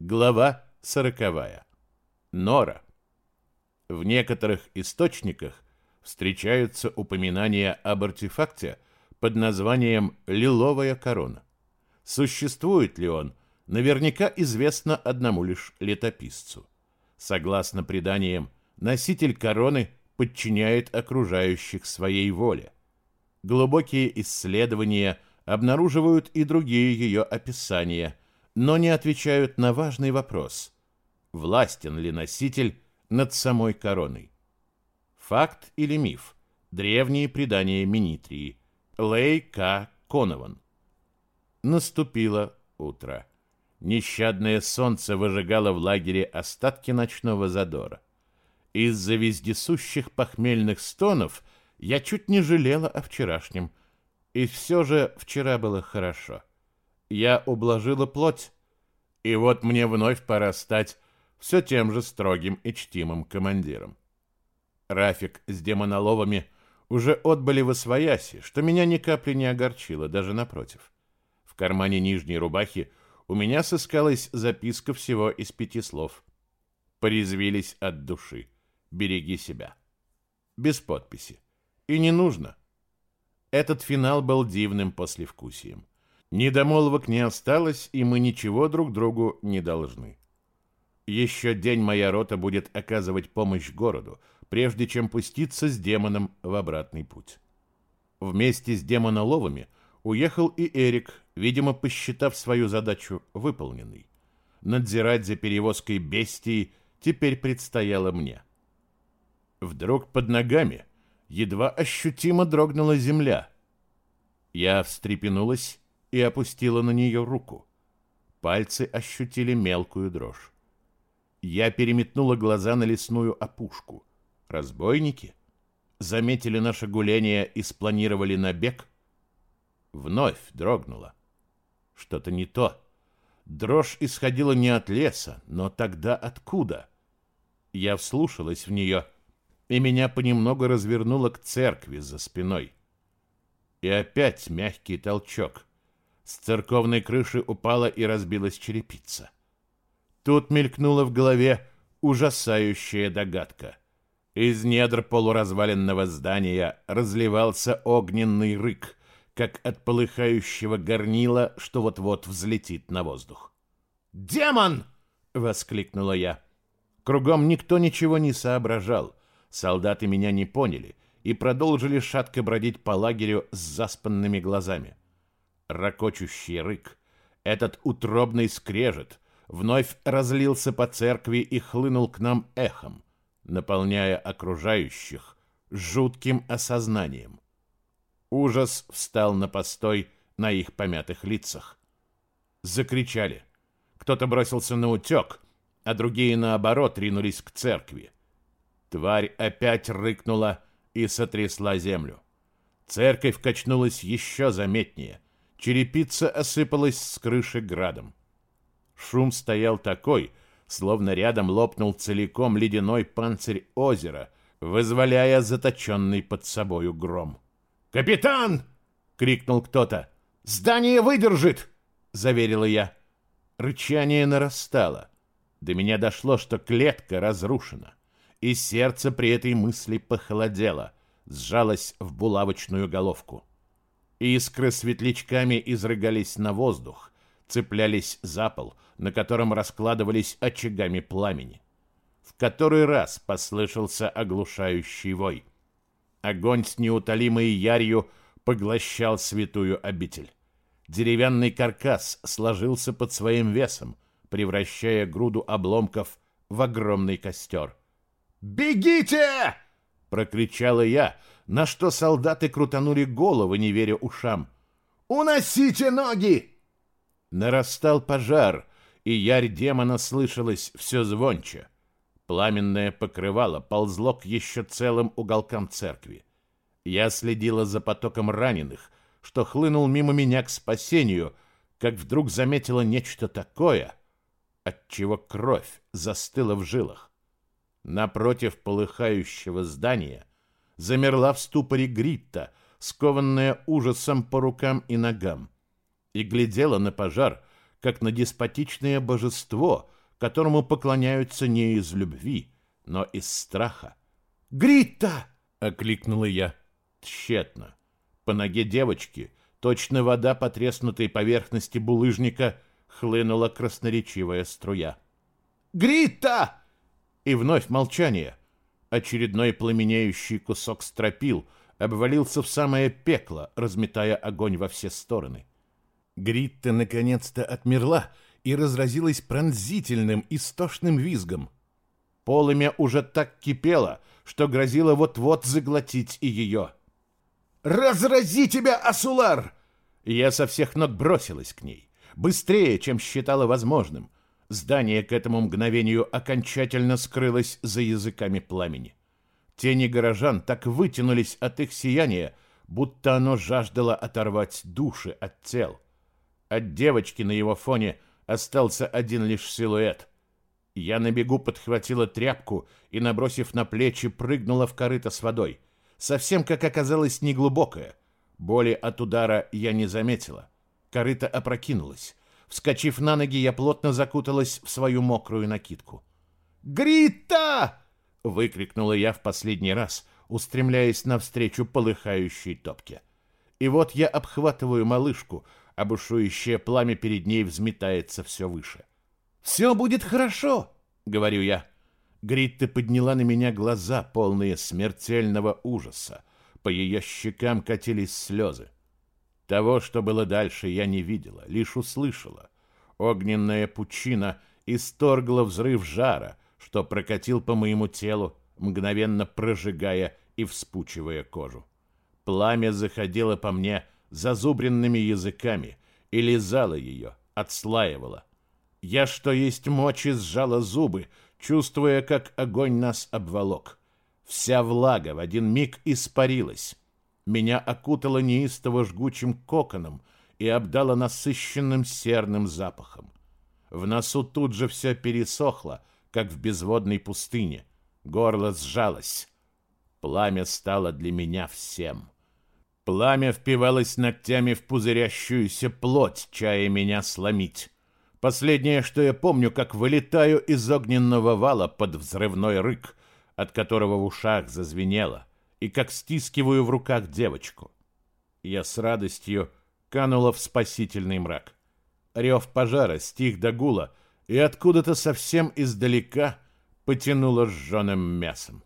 Глава сороковая. Нора. В некоторых источниках встречаются упоминания об артефакте под названием «Лиловая корона». Существует ли он, наверняка известно одному лишь летописцу. Согласно преданиям, носитель короны подчиняет окружающих своей воле. Глубокие исследования обнаруживают и другие ее описания, но не отвечают на важный вопрос – властен ли носитель над самой короной? Факт или миф? Древние предания Минитрии. Лей К. Конован. Наступило утро. Нещадное солнце выжигало в лагере остатки ночного задора. Из-за вездесущих похмельных стонов я чуть не жалела о вчерашнем. И все же вчера было хорошо. Я ублажила плоть, и вот мне вновь пора стать все тем же строгим и чтимым командиром. Рафик с демоноловами уже отбыли в освояси, что меня ни капли не огорчило, даже напротив. В кармане нижней рубахи у меня сыскалась записка всего из пяти слов. Порезвились от души. Береги себя. Без подписи. И не нужно. Этот финал был дивным послевкусием. Недомолвок не осталось, и мы ничего друг другу не должны. Еще день моя рота будет оказывать помощь городу, прежде чем пуститься с демоном в обратный путь. Вместе с демоноловами уехал и Эрик, видимо, посчитав свою задачу выполненной. Надзирать за перевозкой бестии теперь предстояло мне. Вдруг под ногами едва ощутимо дрогнула земля. Я встрепенулась и опустила на нее руку. Пальцы ощутили мелкую дрожь. Я переметнула глаза на лесную опушку. Разбойники? Заметили наше гуление и спланировали набег? Вновь дрогнула. Что-то не то. Дрожь исходила не от леса, но тогда откуда? Я вслушалась в нее, и меня понемногу развернуло к церкви за спиной. И опять мягкий толчок. С церковной крыши упала и разбилась черепица. Тут мелькнула в голове ужасающая догадка. Из недр полуразваленного здания разливался огненный рык, как от полыхающего горнила, что вот-вот взлетит на воздух. «Демон!» — воскликнула я. Кругом никто ничего не соображал. Солдаты меня не поняли и продолжили шатко бродить по лагерю с заспанными глазами. Рокочущий рык, этот утробный скрежет — вновь разлился по церкви и хлынул к нам эхом, наполняя окружающих жутким осознанием. Ужас встал на постой на их помятых лицах. Закричали. Кто-то бросился на утек, а другие, наоборот, ринулись к церкви. Тварь опять рыкнула и сотрясла землю. Церковь качнулась еще заметнее. Черепица осыпалась с крыши градом. Шум стоял такой, словно рядом лопнул целиком ледяной панцирь озера, вызволяя заточенный под собою гром. «Капитан!» — крикнул кто-то. «Здание выдержит!» — заверила я. Рычание нарастало. До меня дошло, что клетка разрушена, и сердце при этой мысли похолодело, сжалось в булавочную головку. Искры светлячками изрыгались на воздух, цеплялись за пол, на котором раскладывались очагами пламени. В который раз послышался оглушающий вой. Огонь с неутолимой ярью поглощал святую обитель. Деревянный каркас сложился под своим весом, превращая груду обломков в огромный костер. «Бегите!» — прокричала я, на что солдаты крутанули головы, не веря ушам. «Уносите ноги!» Нарастал пожар, и ярь демона слышалась все звонче. Пламенное покрывало ползло к еще целым уголкам церкви. Я следила за потоком раненых, что хлынул мимо меня к спасению, как вдруг заметила нечто такое, от чего кровь застыла в жилах. Напротив полыхающего здания замерла в ступоре Гритта, скованная ужасом по рукам и ногам и глядела на пожар, как на деспотичное божество, которому поклоняются не из любви, но из страха. «Грита!» — окликнула я. Тщетно. По ноге девочки, точно вода по треснутой поверхности булыжника, хлынула красноречивая струя. «Грита!» И вновь молчание. Очередной пламенеющий кусок стропил обвалился в самое пекло, разметая огонь во все стороны. Гритта наконец-то отмерла и разразилась пронзительным, истошным визгом. Полымя уже так кипело, что грозило вот-вот заглотить и ее. «Разрази тебя, Асулар!» Я со всех ног бросилась к ней, быстрее, чем считала возможным. Здание к этому мгновению окончательно скрылось за языками пламени. Тени горожан так вытянулись от их сияния, будто оно жаждало оторвать души от тел. От девочки на его фоне остался один лишь силуэт. Я на бегу подхватила тряпку и, набросив на плечи, прыгнула в корыто с водой. Совсем, как оказалось, неглубокое. Боли от удара я не заметила. Корыто опрокинулось. Вскочив на ноги, я плотно закуталась в свою мокрую накидку. «Грита!» — выкрикнула я в последний раз, устремляясь навстречу полыхающей топке. И вот я обхватываю малышку, а бушующее пламя перед ней взметается все выше. «Все будет хорошо!» — говорю я. Гритта подняла на меня глаза, полные смертельного ужаса. По ее щекам катились слезы. Того, что было дальше, я не видела, лишь услышала. Огненная пучина исторгла взрыв жара, что прокатил по моему телу, мгновенно прожигая и вспучивая кожу. Пламя заходило по мне зазубренными языками и лизало ее, отслаивало. Я, что есть мочи, сжала зубы, чувствуя, как огонь нас обволок. Вся влага в один миг испарилась. Меня окутало неистово жгучим коконом и обдало насыщенным серным запахом. В носу тут же все пересохло, как в безводной пустыне. Горло сжалось. Пламя стало для меня всем. Пламя впивалось ногтями в пузырящуюся плоть, чая меня сломить. Последнее, что я помню, как вылетаю из огненного вала под взрывной рык, от которого в ушах зазвенело и как стискиваю в руках девочку. Я с радостью канула в спасительный мрак. Рев пожара стих до гула, и откуда-то совсем издалека потянуло сжженным мясом.